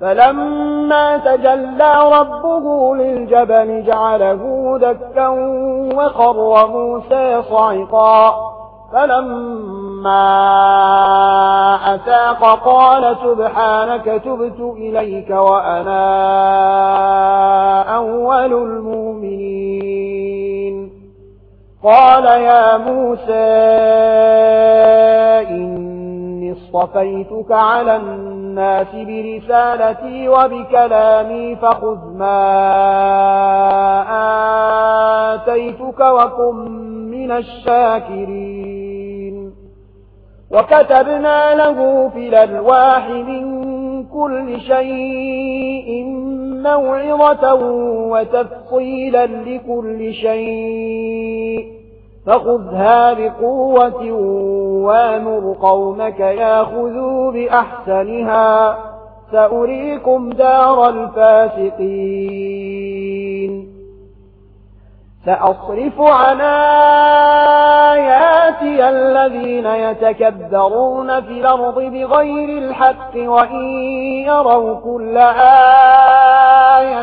فلما تجلى ربه للجبل جعله دكا وخر موسى صعقا. فلما أتاق قال سبحانك تبت إليك وأنا أول المؤمنين. قال يا موسى إني اصطفيتك على النار الناس برسالتي وبكلامي فخذ ما آتيتك وكن من الشاكرين. وكتبنا له في الألواح من كل شيء موعظة وتفصيلا لكل شيء. فخذها بقوة وامر قومك ياخذوا بأحسنها. سأريكم دار الفاسقين. سأصرف عن آياتي الذين يتكبرون في الأرض بغير الحق وإن يروا كل آيات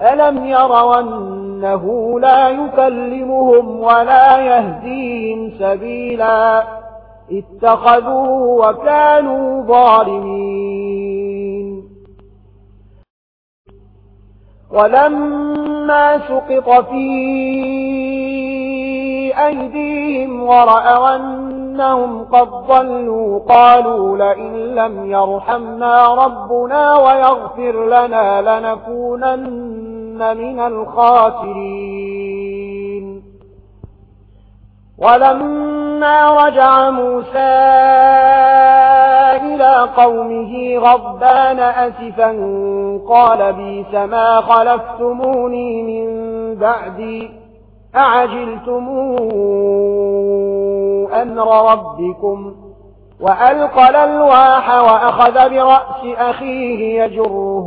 ألم يروا أنه لا يكلمهم ولا يهديهم سبيلا اتخذوا وكانوا ظالمين. ولما سقط في أيديهم ورأوا أنهم قد ضلوا قالوا لئن لم يرحمنا ربنا ويغفر لنا لنكونن كنتن من الخاسرين ولما رجع موسى إلى قومه غضبان أسفا قال بيس ما خلفتموني من بعدي أعجلتموا أمر ربكم وألقى الواح وأخذ برأس أخيه يجره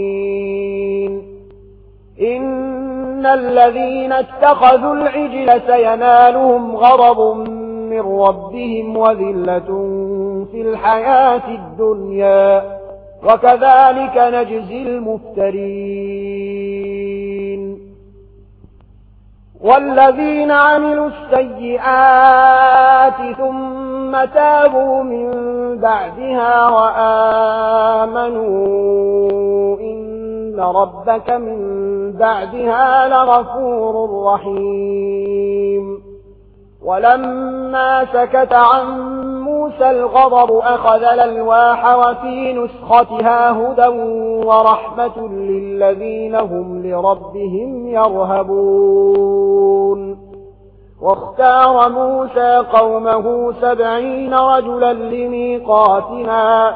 إن الذين اتخذوا العجل سينالهم غرب من ربهم وذلة في الحياة الدنيا وكذلك نجزي المفترين والذين عملوا السيئات ثم تابوا من بعدها وآمنوا ربك من بعدها لغفور رحيم. ولما سكت عن موسى الغضب أخذ للواح وفي نسختها هدى ورحمة للذين هم لربهم يرهبون. واختار موسى قومه سبعين رجلا لميقاتنا.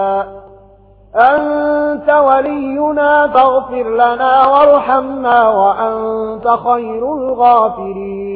أنت ولينا فاغفر لنا وارحمنا وأنت خير الغافرين.